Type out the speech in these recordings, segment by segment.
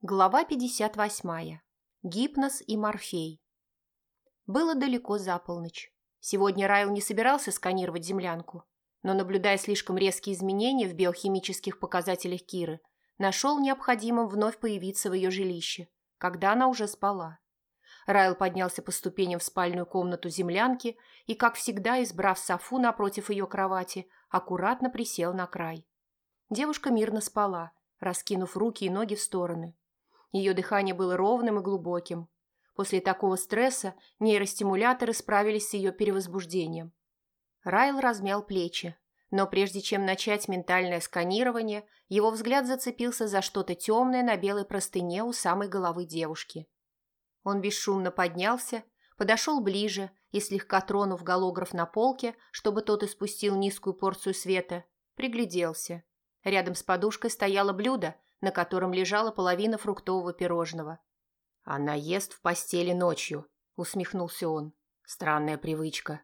Глава 58. Гипноз и морфей. Было далеко за полночь. Сегодня Райл не собирался сканировать землянку, но, наблюдая слишком резкие изменения в биохимических показателях Киры, нашел необходимым вновь появиться в ее жилище, когда она уже спала. Райл поднялся по ступеням в спальную комнату землянки и, как всегда, избрав софу напротив ее кровати, аккуратно присел на край. Девушка мирно спала, раскинув руки и ноги в стороны. Ее дыхание было ровным и глубоким. После такого стресса нейростимуляторы справились с ее перевозбуждением. Райл размял плечи, но прежде чем начать ментальное сканирование, его взгляд зацепился за что-то темное на белой простыне у самой головы девушки. Он бесшумно поднялся, подошел ближе и, слегка тронув голограф на полке, чтобы тот испустил низкую порцию света, пригляделся. Рядом с подушкой стояло блюдо, на котором лежала половина фруктового пирожного. «Она ест в постели ночью», — усмехнулся он. «Странная привычка».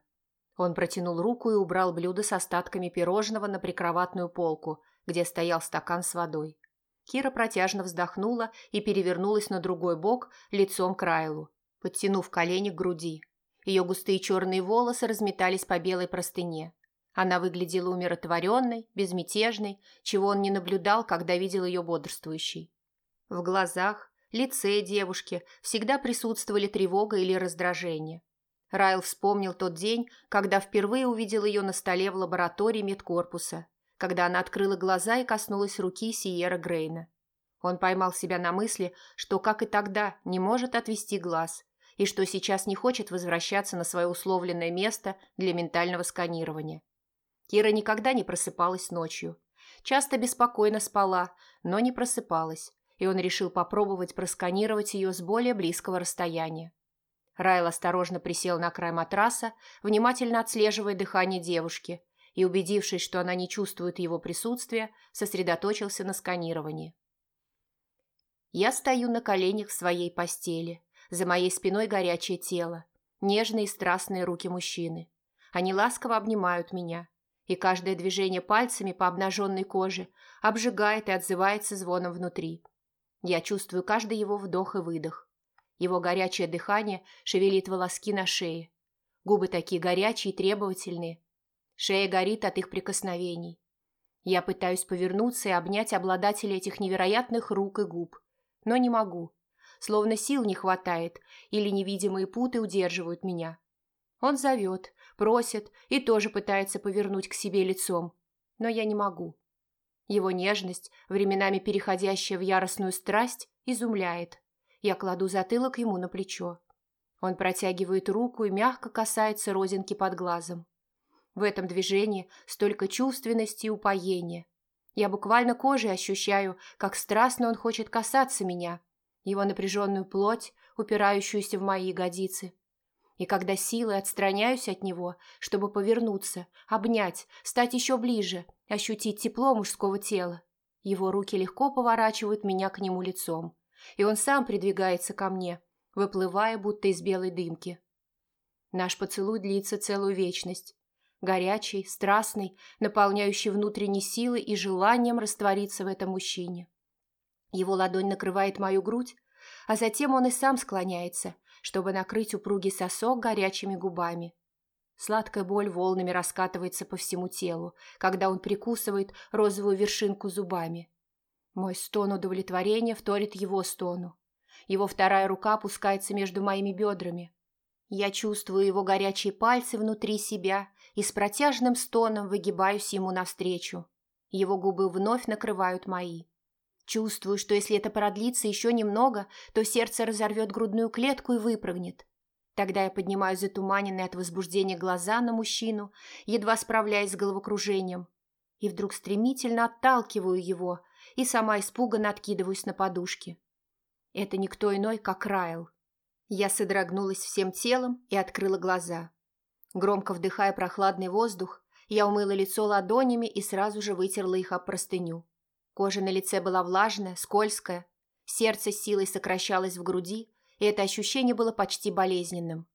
Он протянул руку и убрал блюдо с остатками пирожного на прикроватную полку, где стоял стакан с водой. Кира протяжно вздохнула и перевернулась на другой бок лицом к Райлу, подтянув колени к груди. Ее густые черные волосы разметались по белой простыне. Она выглядела умиротворенной, безмятежной, чего он не наблюдал, когда видел ее бодрствующей. В глазах, лице девушки всегда присутствовали тревога или раздражение. Райл вспомнил тот день, когда впервые увидел ее на столе в лаборатории медкорпуса, когда она открыла глаза и коснулась руки Сиера Грейна. Он поймал себя на мысли, что, как и тогда, не может отвести глаз, и что сейчас не хочет возвращаться на свое условленное место для ментального сканирования. Кира никогда не просыпалась ночью. Часто беспокойно спала, но не просыпалась, и он решил попробовать просканировать ее с более близкого расстояния. Райл осторожно присел на край матраса, внимательно отслеживая дыхание девушки, и, убедившись, что она не чувствует его присутствия, сосредоточился на сканировании. Я стою на коленях в своей постели, за моей спиной горячее тело, нежные и страстные руки мужчины. Они ласково обнимают меня, и каждое движение пальцами по обнаженной коже обжигает и отзывается звоном внутри. Я чувствую каждый его вдох и выдох. Его горячее дыхание шевелит волоски на шее. Губы такие горячие и требовательные. Шея горит от их прикосновений. Я пытаюсь повернуться и обнять обладателя этих невероятных рук и губ, но не могу. Словно сил не хватает, или невидимые путы удерживают меня. Он зовет, просит и тоже пытается повернуть к себе лицом. Но я не могу. Его нежность, временами переходящая в яростную страсть, изумляет. Я кладу затылок ему на плечо. Он протягивает руку и мягко касается розинки под глазом. В этом движении столько чувственности и упоения. Я буквально кожей ощущаю, как страстно он хочет касаться меня, его напряженную плоть, упирающуюся в мои ягодицы, и когда силой отстраняюсь от него, чтобы повернуться, обнять, стать еще ближе, ощутить тепло мужского тела, его руки легко поворачивают меня к нему лицом, и он сам придвигается ко мне, выплывая будто из белой дымки. Наш поцелуй длится целую вечность. Горячий, страстный, наполняющий внутренней силой и желанием раствориться в этом мужчине. Его ладонь накрывает мою грудь, а затем он и сам склоняется, чтобы накрыть упругий сосок горячими губами. Сладкая боль волнами раскатывается по всему телу, когда он прикусывает розовую вершинку зубами. Мой стон удовлетворения вторит его стону. Его вторая рука опускается между моими бедрами. Я чувствую его горячие пальцы внутри себя и с протяжным стоном выгибаюсь ему навстречу. Его губы вновь накрывают мои. Чувствую, что если это продлится еще немного, то сердце разорвет грудную клетку и выпрыгнет. Тогда я поднимаю затуманенные от возбуждения глаза на мужчину, едва справляясь с головокружением, и вдруг стремительно отталкиваю его и сама испуганно откидываюсь на подушке. Это никто иной, как Райл. Я содрогнулась всем телом и открыла глаза. Громко вдыхая прохладный воздух, я умыла лицо ладонями и сразу же вытерла их об простыню. Кожа на лице была влажная, скользкая. Сердце силой сокращалось в груди, и это ощущение было почти болезненным.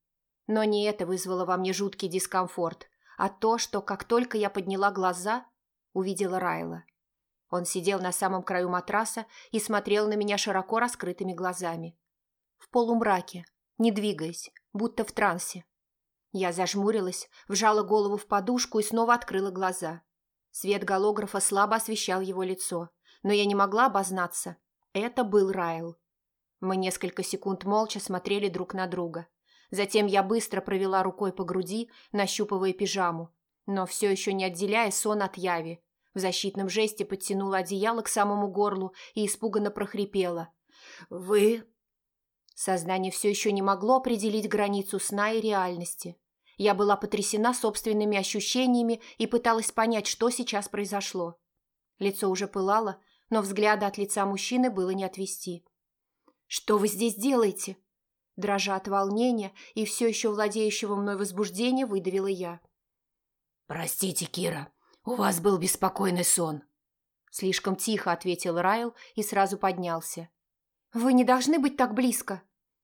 Но не это вызвало во мне жуткий дискомфорт, а то, что как только я подняла глаза, увидела Райла. Он сидел на самом краю матраса и смотрел на меня широко раскрытыми глазами. В полумраке, не двигаясь, будто в трансе. Я зажмурилась, вжала голову в подушку и снова открыла глаза. Свет голографа слабо освещал его лицо, но я не могла обознаться. Это был Райл. Мы несколько секунд молча смотрели друг на друга. Затем я быстро провела рукой по груди, нащупывая пижаму, но все еще не отделяя сон от яви. В защитном жесте подтянула одеяло к самому горлу и испуганно прохрипела. «Вы...» Сознание все еще не могло определить границу сна и реальности. Я была потрясена собственными ощущениями и пыталась понять, что сейчас произошло. Лицо уже пылало, но взгляда от лица мужчины было не отвести. «Что вы здесь делаете?» Дрожа от волнения и все еще владеющего мной возбуждения, выдавила я. «Простите, Кира, у вас был беспокойный сон». Слишком тихо ответил Райл и сразу поднялся. «Вы не должны быть так близко!»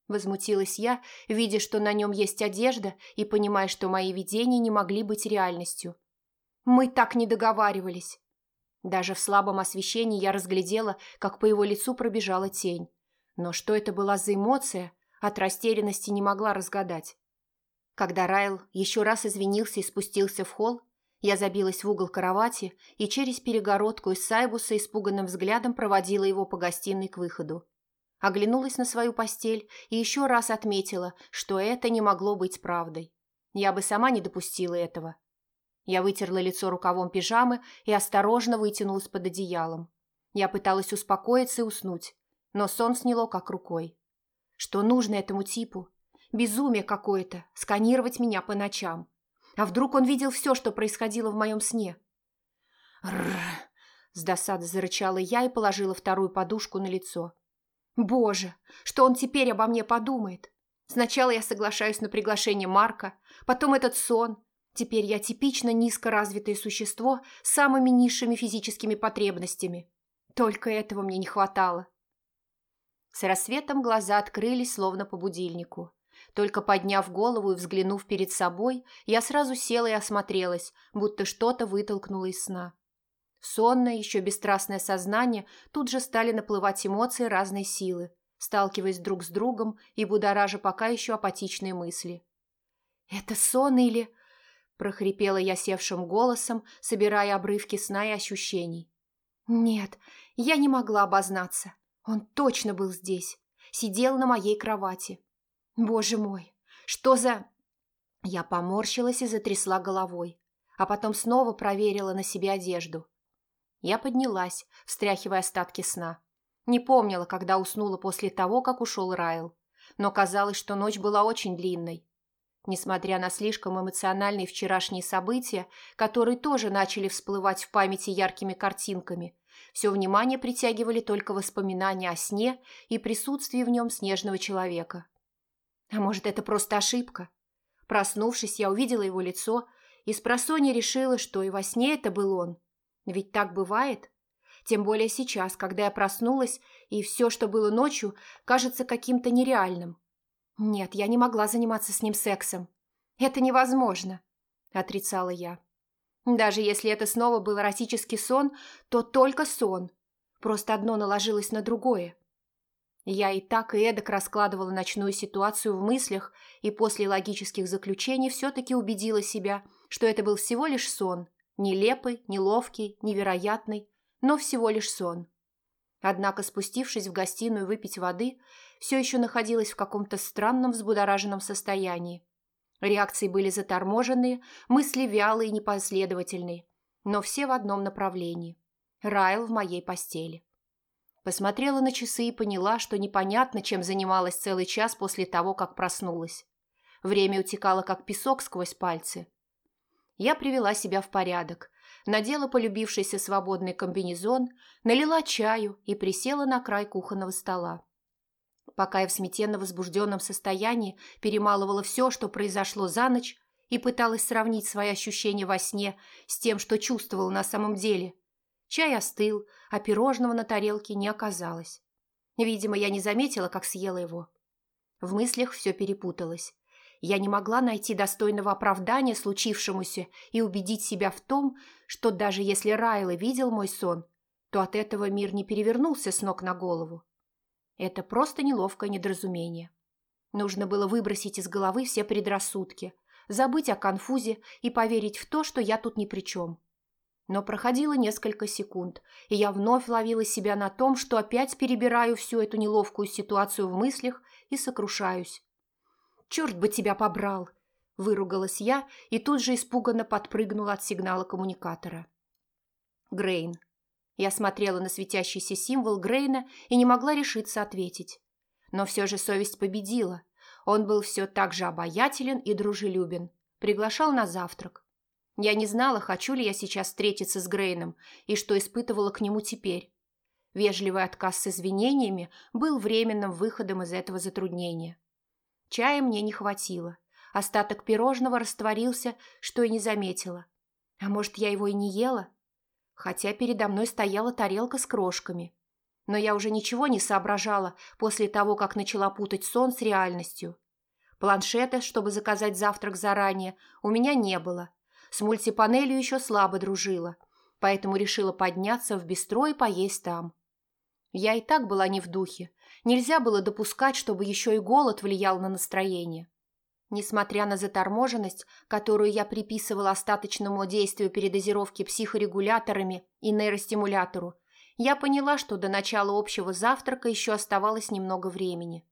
Возмутилась я, видя, что на нем есть одежда, и понимая, что мои видения не могли быть реальностью. Мы так не договаривались. Даже в слабом освещении я разглядела, как по его лицу пробежала тень. Но что это была за эмоция, от растерянности не могла разгадать. Когда Райл еще раз извинился и спустился в холл, я забилась в угол кровати и через перегородку из сайбуса испуганным взглядом проводила его по гостиной к выходу. Оглянулась на свою постель и еще раз отметила, что это не могло быть правдой. Я бы сама не допустила этого. Я вытерла лицо рукавом пижамы и осторожно вытянулась под одеялом. Я пыталась успокоиться и уснуть, но сон сняло как рукой. Что нужно этому типу? Безумие какое-то, сканировать меня по ночам. А вдруг он видел все, что происходило в моем сне? Рррр! С досады зарычала я и положила вторую подушку на лицо. Боже, что он теперь обо мне подумает? Сначала я соглашаюсь на приглашение Марка, потом этот сон. Теперь я типично низкоразвитое существо с самыми низшими физическими потребностями. Только этого мне не хватало. С рассветом глаза открылись, словно по будильнику. Только подняв голову и взглянув перед собой, я сразу села и осмотрелась, будто что-то вытолкнуло из сна. Сонное, еще бесстрастное сознание тут же стали наплывать эмоции разной силы, сталкиваясь друг с другом и будоража пока еще апатичные мысли. «Это сон или...» – прохрипела я севшим голосом, собирая обрывки сна и ощущений. «Нет, я не могла обознаться. Он точно был здесь, сидел на моей кровати. Боже мой, что за...» Я поморщилась и затрясла головой, а потом снова проверила на себе одежду. Я поднялась, встряхивая остатки сна. Не помнила, когда уснула после того, как ушел Райл, но казалось, что ночь была очень длинной. Несмотря на слишком эмоциональные вчерашние события, которые тоже начали всплывать в памяти яркими картинками, все внимание притягивали только воспоминания о сне и присутствии в нем снежного человека. А может, это просто ошибка? Проснувшись, я увидела его лицо и с просонья решила, что и во сне это был он. Ведь так бывает. Тем более сейчас, когда я проснулась, и все, что было ночью, кажется каким-то нереальным. Нет, я не могла заниматься с ним сексом. Это невозможно, отрицала я. Даже если это снова был эротический сон, то только сон. Просто одно наложилось на другое. Я и так и эдак раскладывала ночную ситуацию в мыслях и после логических заключений все-таки убедила себя, что это был всего лишь сон, Нелепый, неловкий, невероятный, но всего лишь сон. Однако, спустившись в гостиную выпить воды, все еще находилась в каком-то странном взбудораженном состоянии. Реакции были заторможенные, мысли вялые и непоследовательные, но все в одном направлении. Райл в моей постели. Посмотрела на часы и поняла, что непонятно, чем занималась целый час после того, как проснулась. Время утекало, как песок сквозь пальцы. Я привела себя в порядок, надела полюбившийся свободный комбинезон, налила чаю и присела на край кухонного стола. Пока я в смятенно возбужденном состоянии перемалывала все, что произошло за ночь, и пыталась сравнить свои ощущения во сне с тем, что чувствовала на самом деле. Чай остыл, а пирожного на тарелке не оказалось. Видимо, я не заметила, как съела его. В мыслях все перепуталось. Я не могла найти достойного оправдания случившемуся и убедить себя в том, что даже если Райла видел мой сон, то от этого мир не перевернулся с ног на голову. Это просто неловкое недоразумение. Нужно было выбросить из головы все предрассудки, забыть о конфузе и поверить в то, что я тут ни при чем. Но проходило несколько секунд, и я вновь ловила себя на том, что опять перебираю всю эту неловкую ситуацию в мыслях и сокрушаюсь. «Черт бы тебя побрал!» – выругалась я и тут же испуганно подпрыгнула от сигнала коммуникатора. Грейн. Я смотрела на светящийся символ Грейна и не могла решиться ответить. Но все же совесть победила. Он был все так же обаятелен и дружелюбен. Приглашал на завтрак. Я не знала, хочу ли я сейчас встретиться с Грейном и что испытывала к нему теперь. Вежливый отказ с извинениями был временным выходом из этого затруднения. Чая мне не хватило. Остаток пирожного растворился, что и не заметила. А может, я его и не ела? Хотя передо мной стояла тарелка с крошками. Но я уже ничего не соображала после того, как начала путать сон с реальностью. Планшета, чтобы заказать завтрак заранее, у меня не было, с мультипанелью еще слабо дружила, поэтому решила подняться в бистро и поесть там. Я и так была не в духе. Нельзя было допускать, чтобы еще и голод влиял на настроение. Несмотря на заторможенность, которую я приписывала остаточному действию передозировки психорегуляторами и нейростимулятору, я поняла, что до начала общего завтрака еще оставалось немного времени.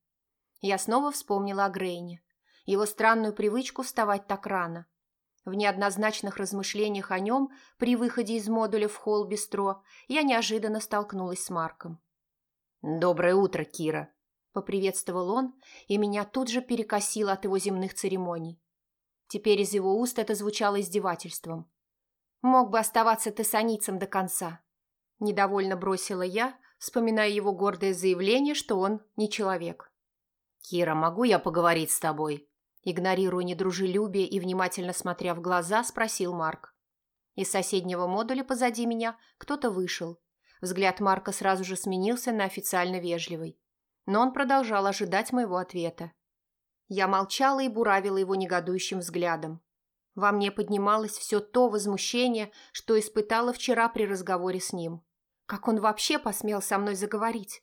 Я снова вспомнила о Грейне, его странную привычку вставать так рано. В неоднозначных размышлениях о нем при выходе из модуля в холл бистро я неожиданно столкнулась с Марком. «Доброе утро, Кира!» – поприветствовал он, и меня тут же перекосило от его земных церемоний. Теперь из его уст это звучало издевательством. «Мог бы оставаться тессаницем до конца!» Недовольно бросила я, вспоминая его гордое заявление, что он не человек. «Кира, могу я поговорить с тобой?» Игнорируя недружелюбие и внимательно смотря в глаза, спросил Марк. Из соседнего модуля позади меня кто-то вышел. Взгляд Марка сразу же сменился на официально вежливый. Но он продолжал ожидать моего ответа. Я молчала и буравила его негодующим взглядом. Во мне поднималось все то возмущение, что испытала вчера при разговоре с ним. Как он вообще посмел со мной заговорить?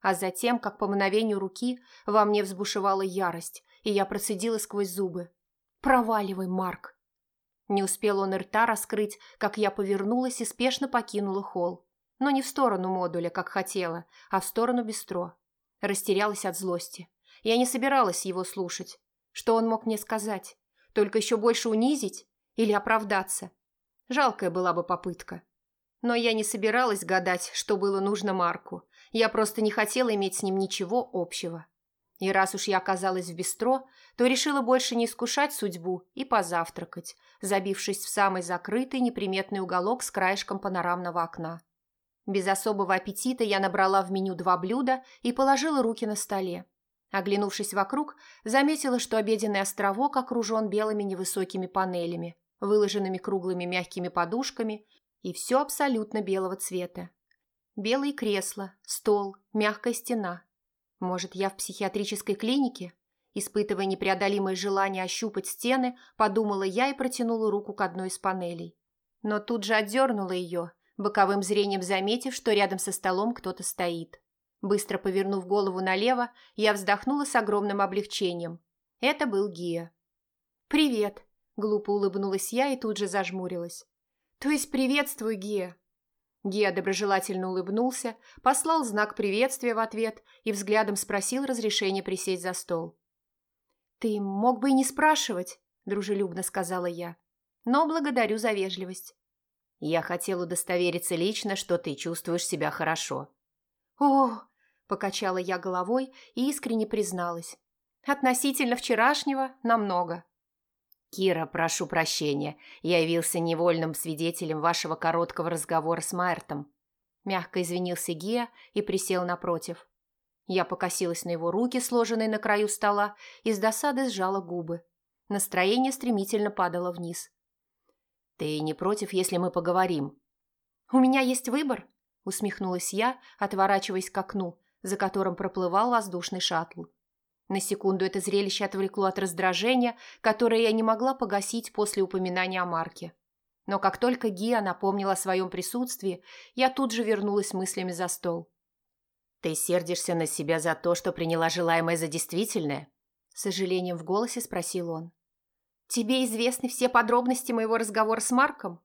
А затем, как по мгновению руки, во мне взбушевала ярость, и я процедила сквозь зубы. «Проваливай, Марк!» Не успел он рта раскрыть, как я повернулась и спешно покинула холл. Но не в сторону модуля, как хотела, а в сторону бистро. Растерялась от злости. Я не собиралась его слушать. Что он мог мне сказать? Только еще больше унизить? Или оправдаться? Жалкая была бы попытка. Но я не собиралась гадать, что было нужно Марку. Я просто не хотела иметь с ним ничего общего. И раз уж я оказалась в бистро, то решила больше не искушать судьбу и позавтракать, забившись в самый закрытый неприметный уголок с краешком панорамного окна. Без особого аппетита я набрала в меню два блюда и положила руки на столе. Оглянувшись вокруг, заметила, что обеденный островок окружен белыми невысокими панелями, выложенными круглыми мягкими подушками, и все абсолютно белого цвета. Белые кресла, стол, мягкая стена – может, я в психиатрической клинике? Испытывая непреодолимое желание ощупать стены, подумала я и протянула руку к одной из панелей. Но тут же отдернула ее, боковым зрением заметив, что рядом со столом кто-то стоит. Быстро повернув голову налево, я вздохнула с огромным облегчением. Это был Гия. «Привет!» – глупо улыбнулась я и тут же зажмурилась. «То есть приветствую, Гия!» Гея доброжелательно улыбнулся, послал знак приветствия в ответ и взглядом спросил разрешения присесть за стол. «Ты мог бы и не спрашивать», – дружелюбно сказала я, – «но благодарю за вежливость». «Я хотел удостовериться лично, что ты чувствуешь себя хорошо». «О!» – покачала я головой и искренне призналась. «Относительно вчерашнего намного». «Кира, прошу прощения, я явился невольным свидетелем вашего короткого разговора с Майертом». Мягко извинился Гия и присел напротив. Я покосилась на его руки, сложенные на краю стола, и с досады сжала губы. Настроение стремительно падало вниз. «Ты не против, если мы поговорим?» «У меня есть выбор», — усмехнулась я, отворачиваясь к окну, за которым проплывал воздушный шаттл. На секунду это зрелище отвлекло от раздражения, которое я не могла погасить после упоминания о Марке. Но как только Гия напомнила о своем присутствии, я тут же вернулась мыслями за стол. «Ты сердишься на себя за то, что приняла желаемое за действительное?» Сожалением в голосе спросил он. «Тебе известны все подробности моего разговора с Марком?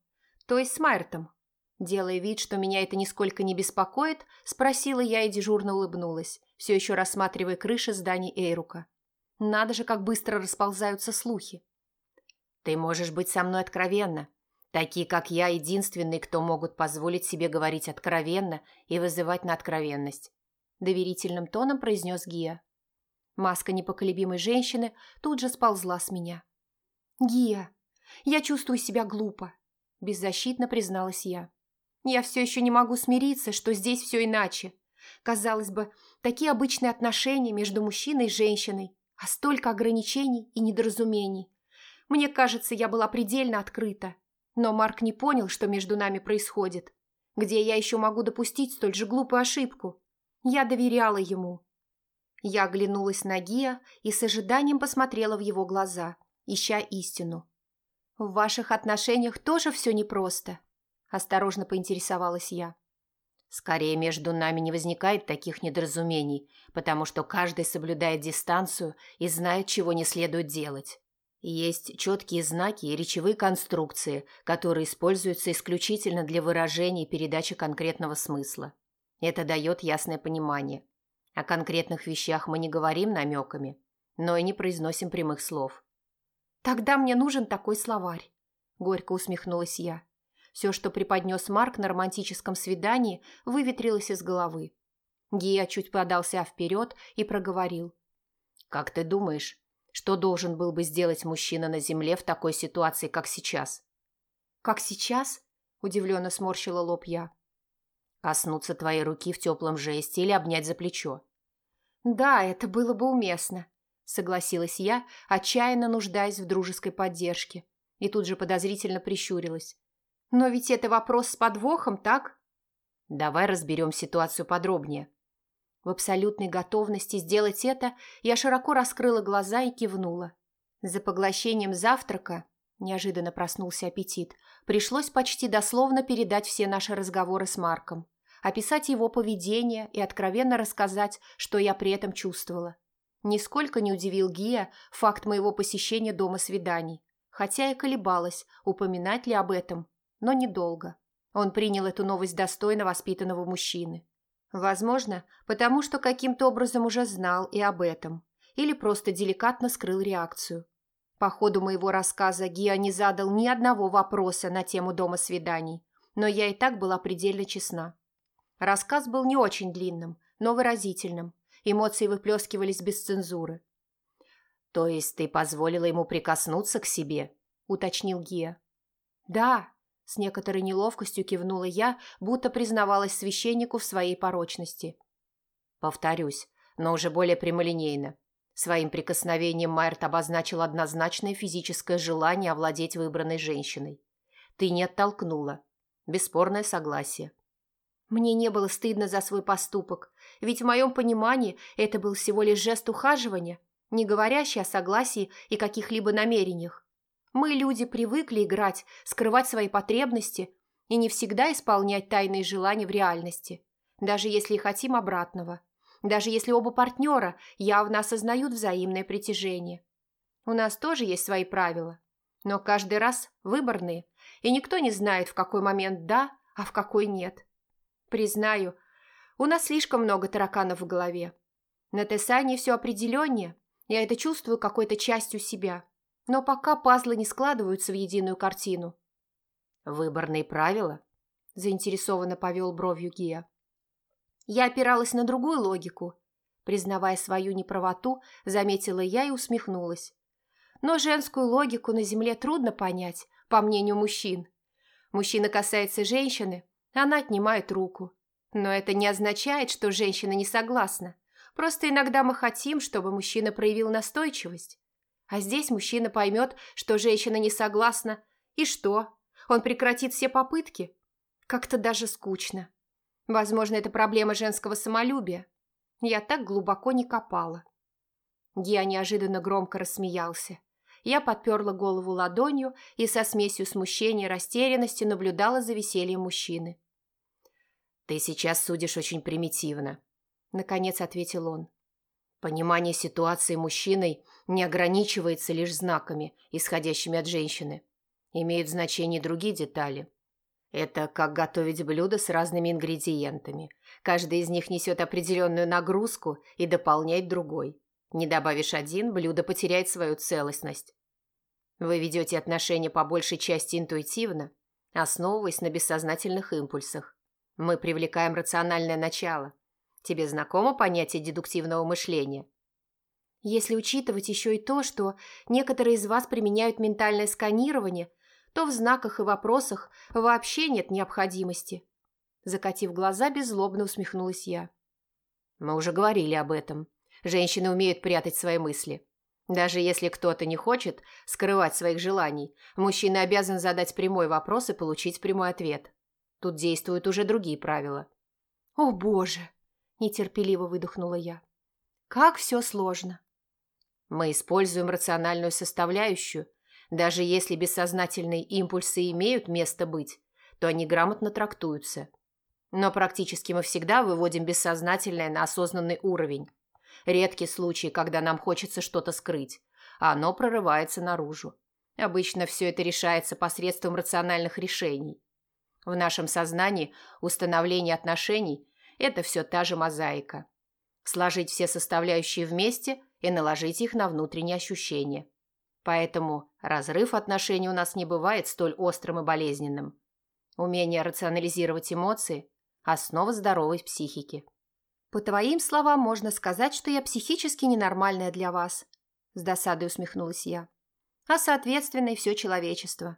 То есть с Майертом?» Делая вид, что меня это нисколько не беспокоит, спросила я и дежурно улыбнулась, все еще рассматривая крыши зданий Эйрука. Надо же, как быстро расползаются слухи. «Ты можешь быть со мной откровенна. Такие, как я, единственные, кто могут позволить себе говорить откровенно и вызывать на откровенность», – доверительным тоном произнес Гия. Маска непоколебимой женщины тут же сползла с меня. «Гия, я чувствую себя глупо», – беззащитно призналась я. «Я все еще не могу смириться, что здесь все иначе. Казалось бы, такие обычные отношения между мужчиной и женщиной, а столько ограничений и недоразумений. Мне кажется, я была предельно открыта. Но Марк не понял, что между нами происходит. Где я еще могу допустить столь же глупую ошибку? Я доверяла ему, я оглянулась на Гия и с ожиданием посмотрела в его глаза, ища истину. «В ваших отношениях тоже все непросто?» – осторожно поинтересовалась я. «Скорее между нами не возникает таких недоразумений, потому что каждый соблюдает дистанцию и знает, чего не следует делать. Есть четкие знаки и речевые конструкции, которые используются исключительно для выражения и передачи конкретного смысла. Это дает ясное понимание. О конкретных вещах мы не говорим намеками, но и не произносим прямых слов. «Тогда мне нужен такой словарь», – горько усмехнулась я. Все, что преподнес Марк на романтическом свидании, выветрилось из головы. Гия чуть подался вперед и проговорил. «Как ты думаешь, что должен был бы сделать мужчина на земле в такой ситуации, как сейчас?» «Как сейчас?» – удивленно сморщила лоб я. «Коснуться твоей руки в теплом жесте или обнять за плечо. «Да, это было бы уместно», – согласилась я, отчаянно нуждаясь в дружеской поддержке, и тут же подозрительно прищурилась. «Но ведь это вопрос с подвохом, так?» «Давай разберем ситуацию подробнее». В абсолютной готовности сделать это я широко раскрыла глаза и кивнула. За поглощением завтрака, неожиданно проснулся аппетит, пришлось почти дословно передать все наши разговоры с Марком описать его поведение и откровенно рассказать, что я при этом чувствовала. Нисколько не удивил Гия факт моего посещения дома свиданий, хотя и колебалась, упоминать ли об этом, но недолго. Он принял эту новость достойно воспитанного мужчины. Возможно, потому что каким-то образом уже знал и об этом, или просто деликатно скрыл реакцию. По ходу моего рассказа Гия не задал ни одного вопроса на тему дома свиданий, но я и так была предельно честна. Рассказ был не очень длинным, но выразительным. Эмоции выплескивались без цензуры. «То есть ты позволила ему прикоснуться к себе?» – уточнил Гия. «Да», – с некоторой неловкостью кивнула я, будто признавалась священнику в своей порочности. «Повторюсь, но уже более прямолинейно. Своим прикосновением Майерт обозначил однозначное физическое желание овладеть выбранной женщиной. Ты не оттолкнула. Бесспорное согласие. Мне не было стыдно за свой поступок, ведь в моем понимании это был всего лишь жест ухаживания, не говорящий о согласии и каких-либо намерениях. Мы, люди, привыкли играть, скрывать свои потребности и не всегда исполнять тайные желания в реальности, даже если хотим обратного, даже если оба партнера явно осознают взаимное притяжение. У нас тоже есть свои правила, но каждый раз выборные, и никто не знает, в какой момент «да», а в какой «нет». Признаю, у нас слишком много тараканов в голове. На Тесане все определеннее, я это чувствую какой-то частью себя. Но пока пазлы не складываются в единую картину. «Выборные правила?» – заинтересованно повел бровью Гия. Я опиралась на другую логику. Признавая свою неправоту, заметила я и усмехнулась. Но женскую логику на Земле трудно понять, по мнению мужчин. Мужчина касается женщины, она отнимает руку. Но это не означает, что женщина не согласна. Просто иногда мы хотим, чтобы мужчина проявил настойчивость. А здесь мужчина поймет, что женщина не согласна. И что? Он прекратит все попытки? Как-то даже скучно. Возможно, это проблема женского самолюбия. Я так глубоко не копала. Я неожиданно громко рассмеялся. Я подперла голову ладонью и со смесью смущения и растерянности наблюдала за весельем мужчины. «Ты сейчас судишь очень примитивно», – наконец ответил он. «Понимание ситуации мужчиной не ограничивается лишь знаками, исходящими от женщины. Имеют значение другие детали. Это как готовить блюдо с разными ингредиентами. Каждый из них несет определенную нагрузку и дополняет другой. Не добавишь один, блюдо потеряет свою целостность. Вы ведете отношения по большей части интуитивно, основываясь на бессознательных импульсах. Мы привлекаем рациональное начало. Тебе знакомо понятие дедуктивного мышления? Если учитывать еще и то, что некоторые из вас применяют ментальное сканирование, то в знаках и вопросах вообще нет необходимости. Закатив глаза, беззлобно усмехнулась я. Мы уже говорили об этом. Женщины умеют прятать свои мысли. Даже если кто-то не хочет скрывать своих желаний, мужчина обязан задать прямой вопрос и получить прямой ответ. Тут действуют уже другие правила. «О, Боже!» – нетерпеливо выдохнула я. «Как все сложно!» Мы используем рациональную составляющую. Даже если бессознательные импульсы имеют место быть, то они грамотно трактуются. Но практически мы всегда выводим бессознательное на осознанный уровень. Редкий случай, когда нам хочется что-то скрыть, а оно прорывается наружу. Обычно все это решается посредством рациональных решений. В нашем сознании установление отношений – это все та же мозаика. Сложить все составляющие вместе и наложить их на внутренние ощущения. Поэтому разрыв отношений у нас не бывает столь острым и болезненным. Умение рационализировать эмоции – основа здоровой психики. «По твоим словам, можно сказать, что я психически ненормальная для вас», – с досадой усмехнулась я. «А, соответственно, и все человечество».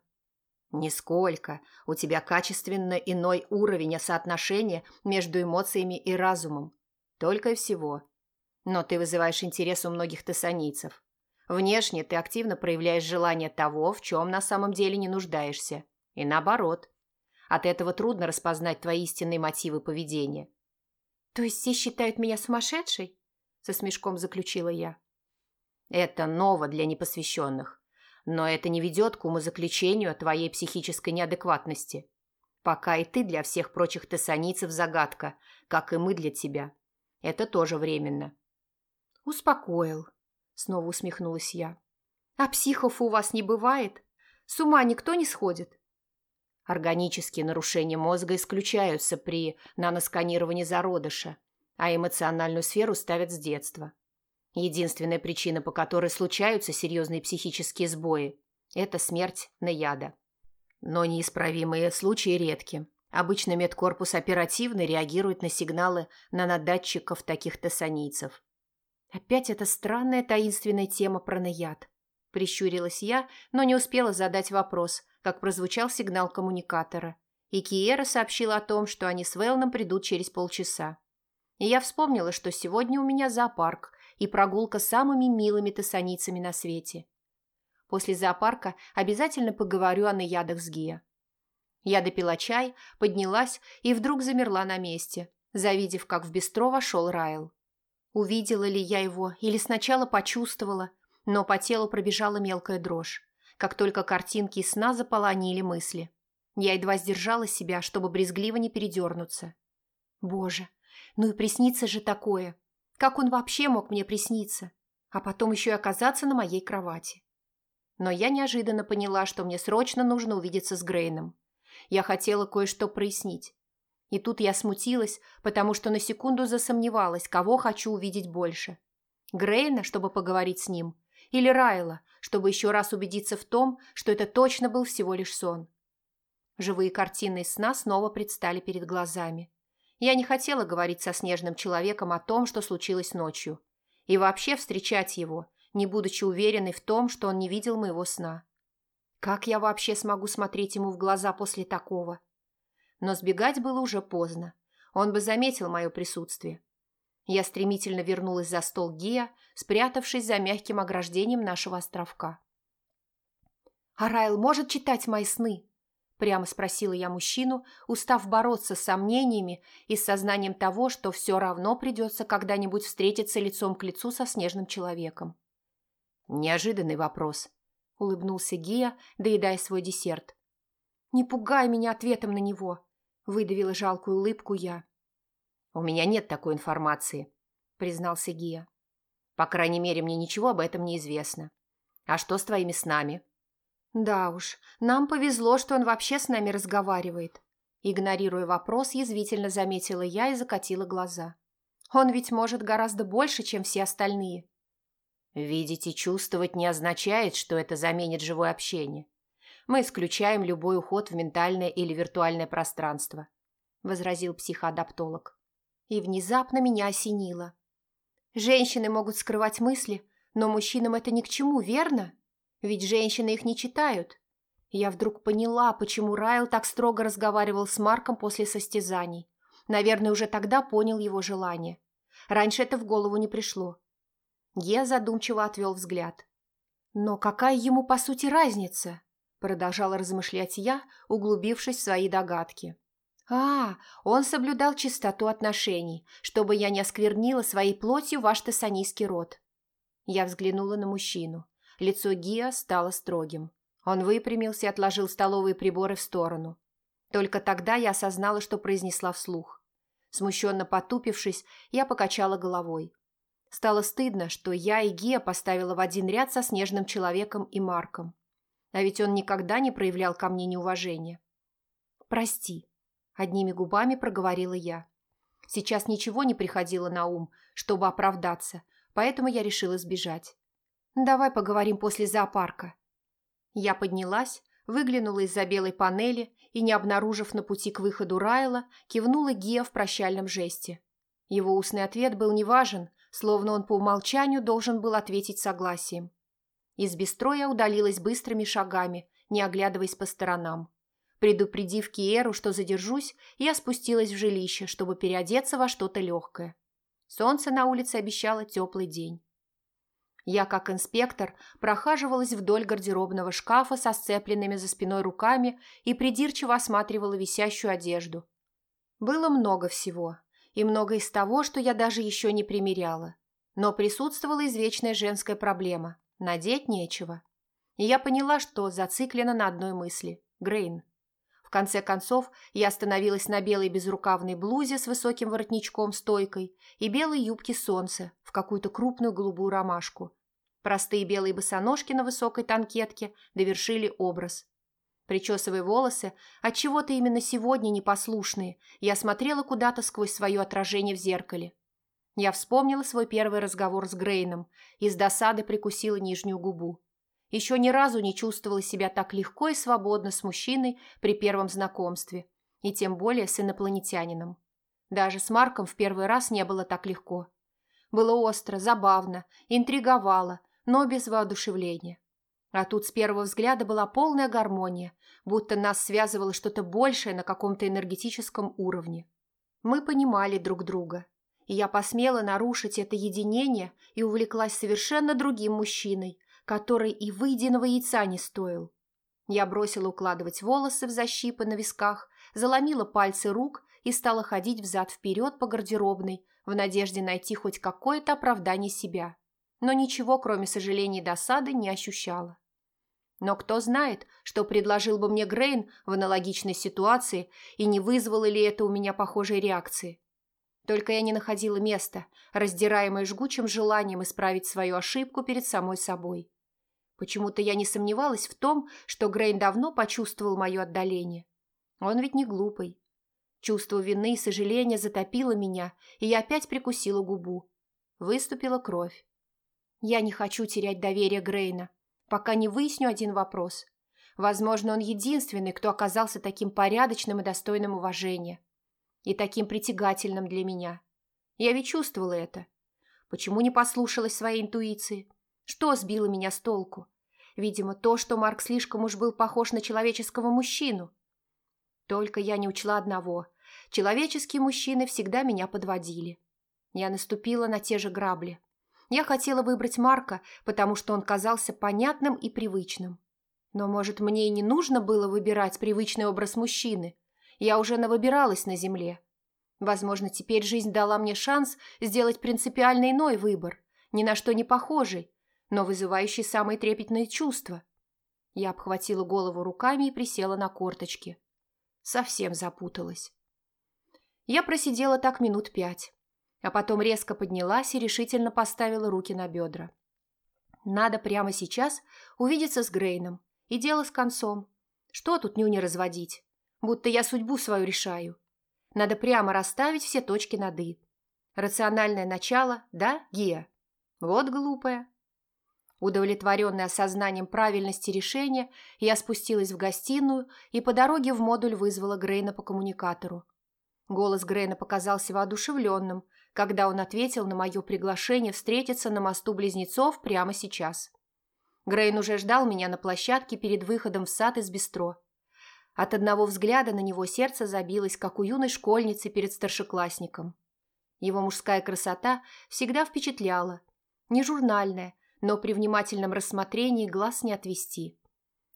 «Нисколько. У тебя качественно иной уровень соотношения между эмоциями и разумом. Только и всего. Но ты вызываешь интерес у многих тессанийцев. Внешне ты активно проявляешь желание того, в чем на самом деле не нуждаешься. И наоборот. От этого трудно распознать твои истинные мотивы поведения. «То есть все считают меня сумасшедшей?» Со смешком заключила я. «Это ново для непосвященных. Но это не ведет к умозаключению о твоей психической неадекватности. Пока и ты для всех прочих тессаницев загадка, как и мы для тебя. Это тоже временно». «Успокоил», — снова усмехнулась я. «А психов у вас не бывает? С ума никто не сходит?» Органические нарушения мозга исключаются при наносканировании зародыша, а эмоциональную сферу ставят с детства. Единственная причина, по которой случаются серьезные психические сбои – это смерть на яда. Но неисправимые случаи редки. Обычно медкорпус оперативно реагирует на сигналы нанодатчиков таких тессанийцев. Опять эта странная таинственная тема про наяд. Прищурилась я, но не успела задать вопрос, как прозвучал сигнал коммуникатора, и Киера сообщила о том, что они с Вэлном придут через полчаса. И я вспомнила, что сегодня у меня зоопарк и прогулка с самыми милыми тессаницами на свете. После зоопарка обязательно поговорю о наядах с Гия. Я допила чай, поднялась и вдруг замерла на месте, завидев, как в бистро вошел Райл. Увидела ли я его или сначала почувствовала, но по телу пробежала мелкая дрожь как только картинки сна заполонили мысли. Я едва сдержала себя, чтобы брезгливо не передернуться. Боже, ну и приснится же такое. Как он вообще мог мне присниться? А потом еще и оказаться на моей кровати. Но я неожиданно поняла, что мне срочно нужно увидеться с Грейном. Я хотела кое-что прояснить. И тут я смутилась, потому что на секунду засомневалась, кого хочу увидеть больше. Грейна, чтобы поговорить с ним, или Райла, чтобы еще раз убедиться в том, что это точно был всего лишь сон. Живые картины из сна снова предстали перед глазами. Я не хотела говорить со снежным человеком о том, что случилось ночью, и вообще встречать его, не будучи уверенной в том, что он не видел моего сна. Как я вообще смогу смотреть ему в глаза после такого? Но сбегать было уже поздно. Он бы заметил мое присутствие. Я стремительно вернулась за стол Гия, спрятавшись за мягким ограждением нашего островка. «А Райл может читать мои сны?» Прямо спросила я мужчину, устав бороться с сомнениями и с сознанием того, что все равно придется когда-нибудь встретиться лицом к лицу со снежным человеком. Неожиданный вопрос. – улыбнулся Гия, доедая свой десерт. «Не пугай меня ответом на него», – выдавила жалкую улыбку я. «У меня нет такой информации», – признался Гия. «По крайней мере, мне ничего об этом не известно. А что с твоими снами?» «Да уж, нам повезло, что он вообще с нами разговаривает», – игнорируя вопрос, язвительно заметила я и закатила глаза. «Он ведь может гораздо больше, чем все остальные». Видеть и чувствовать не означает, что это заменит живое общение. Мы исключаем любой уход в ментальное или виртуальное пространство», – возразил психоадаптолог. И внезапно меня осенило. Женщины могут скрывать мысли, но мужчинам это ни к чему, верно? Ведь женщины их не читают. Я вдруг поняла, почему Райл так строго разговаривал с Марком после состязаний. Наверное, уже тогда понял его желание. Раньше это в голову не пришло. Я задумчиво отвел взгляд. «Но какая ему, по сути, разница?» Продолжала размышлять я, углубившись в свои догадки. «А, он соблюдал чистоту отношений, чтобы я не осквернила своей плотью ваш тессанийский род». Я взглянула на мужчину. Лицо Гиа стало строгим. Он выпрямился и отложил столовые приборы в сторону. Только тогда я осознала, что произнесла вслух. Смущенно потупившись, я покачала головой. Стало стыдно, что я и Гия поставила в один ряд со снежным человеком и Марком. А ведь он никогда не проявлял ко мне неуважения. «Прости», – одними губами проговорила я. Сейчас ничего не приходило на ум, чтобы оправдаться, поэтому я решила сбежать. «Давай поговорим после зоопарка». Я поднялась, выглянула из-за белой панели и, не обнаружив на пути к выходу Райла, кивнула Гия в прощальном жесте. Его устный ответ был неважен, словно он по умолчанию должен был ответить согласием. Из бистроя удалилась быстрыми шагами, не оглядываясь по сторонам. Предупредив Киеру, что задержусь, я спустилась в жилище, чтобы переодеться во что-то легкое. Солнце на улице обещало теплый день. Я, как инспектор, прохаживалась вдоль гардеробного шкафа со сцепленными за спиной руками и придирчиво осматривала висящую одежду. Было много всего, и много из того, что я даже еще не примеряла. Но присутствовала извечная женская проблема – надеть нечего. И я поняла, что зациклена на одной мысли – Грейн. В конце концов, я остановилась на белой безрукавной блузе с высоким воротничком-стойкой и белой юбке солнца в какую-то крупную голубую ромашку. Простые белые босоножки на высокой танкетке довершили образ. Причесывая волосы, от чего то именно сегодня непослушные, я смотрела куда-то сквозь свое отражение в зеркале. Я вспомнила свой первый разговор с Грейном и с досады прикусила нижнюю губу. Еще ни разу не чувствовала себя так легко и свободно с мужчиной при первом знакомстве, и тем более с инопланетянином. Даже с Марком в первый раз не было так легко. Было остро, забавно, интриговало, но без воодушевления. А тут с первого взгляда была полная гармония, будто нас связывало что-то большее на каком-то энергетическом уровне. Мы понимали друг друга, и я посмела нарушить это единение и увлеклась совершенно другим мужчиной, который и выеденного яйца не стоил. Я бросила укладывать волосы в защипы на висках, заломила пальцы рук и стала ходить взад-вперед по гардеробной в надежде найти хоть какое-то оправдание себя но ничего, кроме сожаления и досады, не ощущала. Но кто знает, что предложил бы мне Грейн в аналогичной ситуации и не вызвало ли это у меня похожей реакции. Только я не находила места, раздираемое жгучим желанием исправить свою ошибку перед самой собой. Почему-то я не сомневалась в том, что Грейн давно почувствовал мое отдаление. Он ведь не глупый. Чувство вины и сожаления затопило меня, и я опять прикусила губу. Выступила кровь. Я не хочу терять доверие Грейна, пока не выясню один вопрос. Возможно, он единственный, кто оказался таким порядочным и достойным уважения. И таким притягательным для меня. Я ведь чувствовала это. Почему не послушалась своей интуиции? Что сбило меня с толку? Видимо, то, что Марк слишком уж был похож на человеческого мужчину. Только я не учла одного. Человеческие мужчины всегда меня подводили. Я наступила на те же грабли. Я хотела выбрать Марка, потому что он казался понятным и привычным. Но, может, мне и не нужно было выбирать привычный образ мужчины. Я уже навыбиралась на земле. Возможно, теперь жизнь дала мне шанс сделать принципиально иной выбор, ни на что не похожий, но вызывающий самые трепетные чувства. Я обхватила голову руками и присела на корточки. Совсем запуталась. Я просидела так минут пять, а потом резко поднялась и решительно поставила руки на бедра. Надо прямо сейчас увидеться с Грейном, и дело с концом. Что тут нюни разводить? Будто я судьбу свою решаю. Надо прямо расставить все точки над «и». Рациональное начало, да, Гия? Вот глупая. Удовлетворенная осознанием правильности решения, я спустилась в гостиную и по дороге в модуль вызвала Грейна по коммуникатору. Голос Грейна показался воодушевленным, когда он ответил на мое приглашение встретиться на мосту близнецов прямо сейчас. Грейн уже ждал меня на площадке перед выходом в сад из бистро. От одного взгляда на него сердце забилось, как у юной школьницы перед старшеклассником. Его мужская красота всегда впечатляла. Не журнальная, но при внимательном рассмотрении глаз не отвести.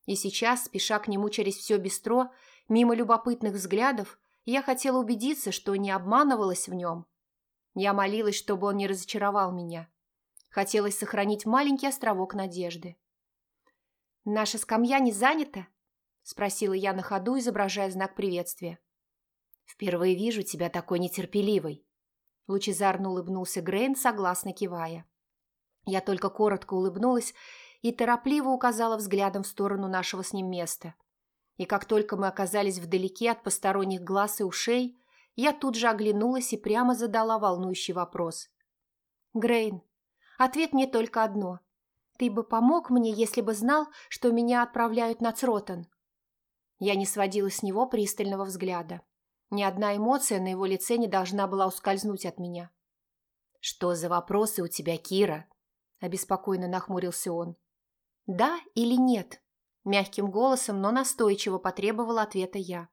И сейчас, спеша к нему через все бистро, мимо любопытных взглядов, я хотела убедиться, что не обманывалась в нем. Я молилась, чтобы он не разочаровал меня. Хотелось сохранить маленький островок надежды. «Наша скамья не занята?» – спросила я на ходу, изображая знак приветствия. «Впервые вижу тебя такой нетерпеливой», – лучезарно улыбнулся Грейн, согласно кивая. Я только коротко улыбнулась и торопливо указала взглядом в сторону нашего с ним места. И как только мы оказались вдалеке от посторонних глаз и ушей, я тут же оглянулась и прямо задала волнующий вопрос. «Грейн, ответ мне только одно. Ты бы помог мне, если бы знал, что меня отправляют на Цротон?» Я не сводила с него пристального взгляда. Ни одна эмоция на его лице не должна была ускользнуть от меня. «Что за вопросы у тебя, Кира?» Обеспокоенно нахмурился он. «Да или нет?» Мягким голосом, но настойчиво потребовала ответа я.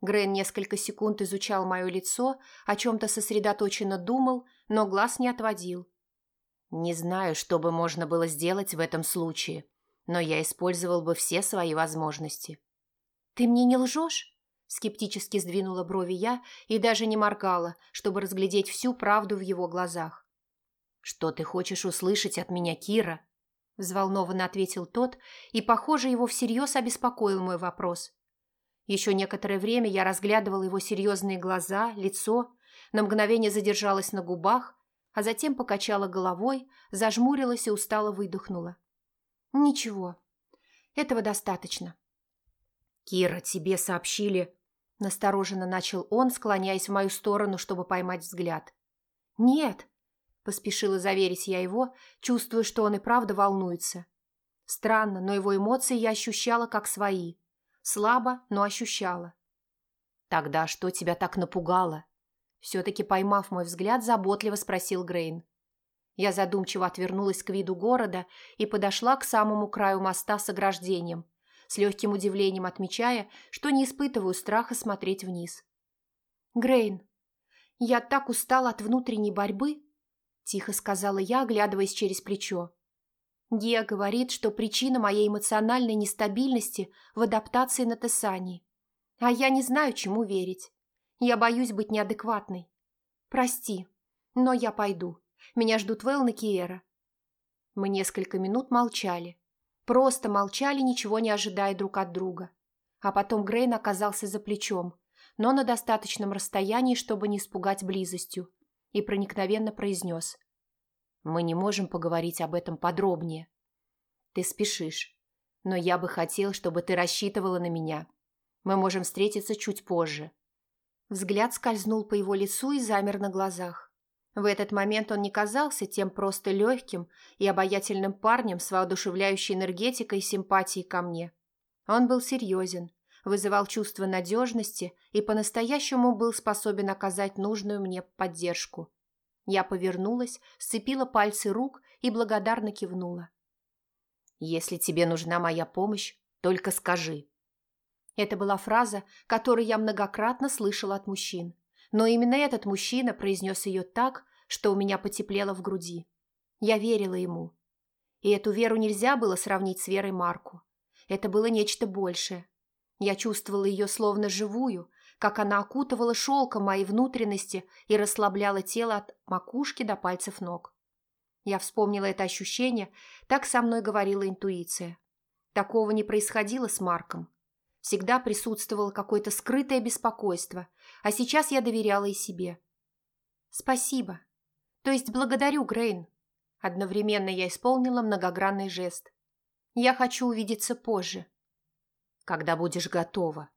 Грен несколько секунд изучал мое лицо, о чем-то сосредоточенно думал, но глаз не отводил. «Не знаю, что бы можно было сделать в этом случае, но я использовал бы все свои возможности». «Ты мне не лжешь?» Скептически сдвинула брови я и даже не моргала, чтобы разглядеть всю правду в его глазах. «Что ты хочешь услышать от меня, Кира?» Взволнованно ответил тот, и, похоже, его всерьез обеспокоил мой вопрос. Еще некоторое время я разглядывала его серьезные глаза, лицо, на мгновение задержалась на губах, а затем покачала головой, зажмурилась и устало выдохнула. «Ничего, этого достаточно». «Кира, тебе сообщили...» Настороженно начал он, склоняясь в мою сторону, чтобы поймать взгляд. «Нет», Поспешила заверить я его, чувствуя, что он и правда волнуется. Странно, но его эмоции я ощущала как свои. Слабо, но ощущала. «Тогда что тебя так напугало?» Все-таки поймав мой взгляд, заботливо спросил Грейн. Я задумчиво отвернулась к виду города и подошла к самому краю моста с ограждением, с легким удивлением отмечая, что не испытываю страха смотреть вниз. «Грейн, я так устала от внутренней борьбы, тихо сказала я, оглядываясь через плечо. Гия говорит, что причина моей эмоциональной нестабильности в адаптации на Тессании. А я не знаю, чему верить. Я боюсь быть неадекватной. Прости, но я пойду. Меня ждут Вэлн и Киера. Мы несколько минут молчали. Просто молчали, ничего не ожидая друг от друга. А потом Грейн оказался за плечом, но на достаточном расстоянии, чтобы не испугать близостью и проникновенно произнес. «Мы не можем поговорить об этом подробнее. Ты спешишь, но я бы хотел, чтобы ты рассчитывала на меня. Мы можем встретиться чуть позже». Взгляд скользнул по его лицу и замер на глазах. В этот момент он не казался тем просто легким и обаятельным парнем с воодушевляющей энергетикой и симпатией ко мне. Он был серьезен, вызывал чувство надежности и по-настоящему был способен оказать нужную мне поддержку. Я повернулась, сцепила пальцы рук и благодарно кивнула. «Если тебе нужна моя помощь, только скажи». Это была фраза, которую я многократно слышала от мужчин. Но именно этот мужчина произнес ее так, что у меня потеплело в груди. Я верила ему. И эту веру нельзя было сравнить с верой Марку. Это было нечто большее. Я чувствовала ее словно живую, как она окутывала шелком мои внутренности и расслабляла тело от макушки до пальцев ног. Я вспомнила это ощущение, так со мной говорила интуиция. Такого не происходило с Марком. Всегда присутствовало какое-то скрытое беспокойство, а сейчас я доверяла и себе. «Спасибо. То есть благодарю, Грейн». Одновременно я исполнила многогранный жест. «Я хочу увидеться позже». «Когда будешь готова»,